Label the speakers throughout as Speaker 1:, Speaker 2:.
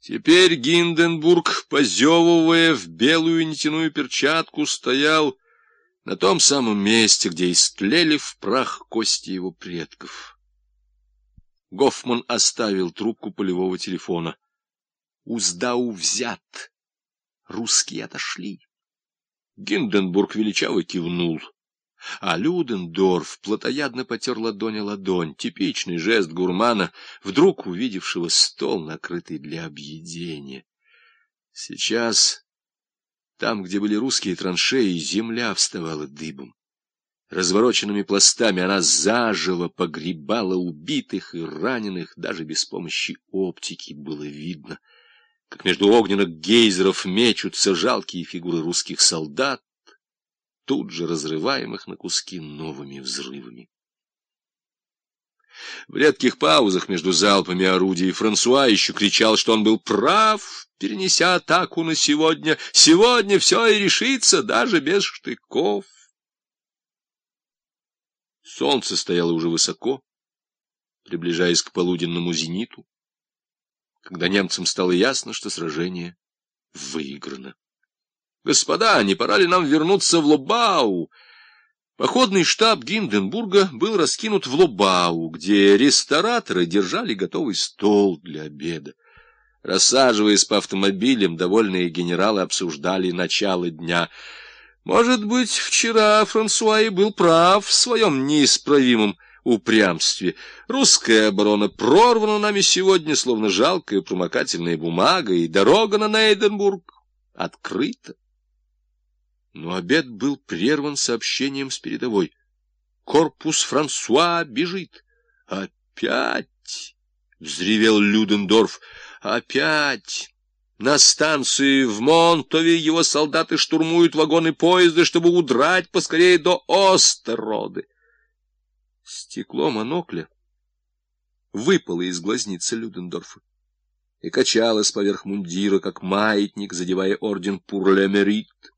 Speaker 1: Теперь Гинденбург, позевывая в белую нитяную перчатку, стоял на том самом месте, где истлели в прах кости его предков. Гофман оставил трубку полевого телефона. Уздау взят. Русские отошли. Гинденбург величаво кивнул. А Людендорф плотоядно потер ладонь о ладонь, типичный жест гурмана, вдруг увидевшего стол, накрытый для объедения. Сейчас, там, где были русские траншеи, земля вставала дыбом. Развороченными пластами она заживо погребала убитых и раненых, даже без помощи оптики было видно, как между огненных гейзеров мечутся жалкие фигуры русских солдат, тут же разрываемых на куски новыми взрывами. В редких паузах между залпами орудий Франсуа еще кричал, что он был прав, перенеся атаку на сегодня. Сегодня все и решится, даже без штыков. Солнце стояло уже высоко, приближаясь к полуденному зениту, когда немцам стало ясно, что сражение выиграно. Господа, не пора ли нам вернуться в Лобау? Походный штаб Гинденбурга был раскинут в Лобау, где рестораторы держали готовый стол для обеда. Рассаживаясь по автомобилям, довольные генералы обсуждали начало дня. Может быть, вчера Франсуа и был прав в своем неисправимом упрямстве. Русская оборона прорвана нами сегодня, словно жалкая промокательная бумага, и дорога на Нейденбург открыта. Но обед был прерван сообщением с передовой. Корпус Франсуа бежит. Опять! — взревел Людендорф. Опять! На станции в Монтове его солдаты штурмуют вагоны поезда, чтобы удрать поскорее до Остероды. Стекло монокля выпало из глазницы Людендорфа и качалось поверх мундира, как маятник, задевая орден Пурле-Мерит.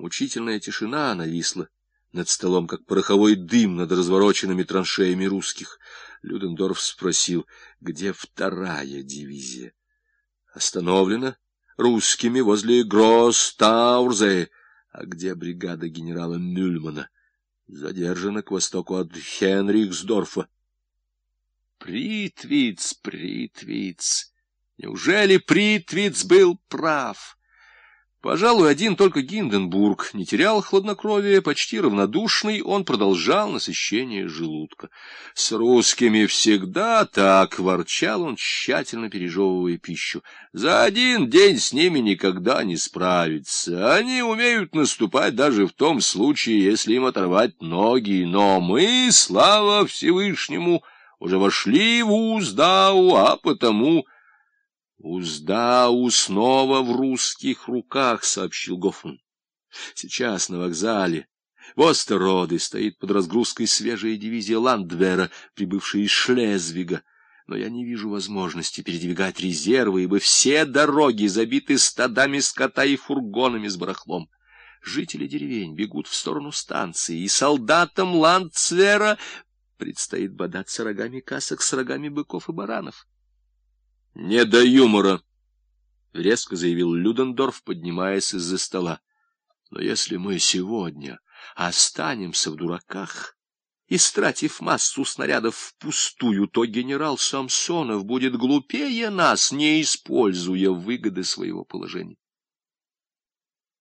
Speaker 1: Мучительная тишина нависла над столом, как пороховой дым над развороченными траншеями русских. Людендорф спросил, где вторая дивизия? Остановлена русскими возле Гросс-Таурзе. А где бригада генерала Мюльмана? Задержана к востоку от Хенрихсдорфа. Притвиц, Притвиц! Неужели Притвиц был прав? Пожалуй, один только Гинденбург не терял хладнокровия, почти равнодушный, он продолжал насыщение желудка. С русскими всегда так, ворчал он, тщательно пережевывая пищу. За один день с ними никогда не справиться. Они умеют наступать даже в том случае, если им оторвать ноги. Но мы, слава Всевышнему, уже вошли в Уздау, а потому... «Уздау снова в русских руках», — сообщил Гофман. «Сейчас на вокзале в Остероде стоит под разгрузкой свежая дивизия Ландвера, прибывшая из Шлезвига. Но я не вижу возможности передвигать резервы, ибо все дороги забиты стадами скота и фургонами с барахлом. Жители деревень бегут в сторону станции, и солдатам Ландцвера предстоит бодаться рогами касок с рогами быков и баранов. — Не до юмора, — резко заявил Людендорф, поднимаясь из-за стола. — Но если мы сегодня останемся в дураках, истратив массу снарядов впустую, то генерал Самсонов будет глупее нас, не используя выгоды своего положения.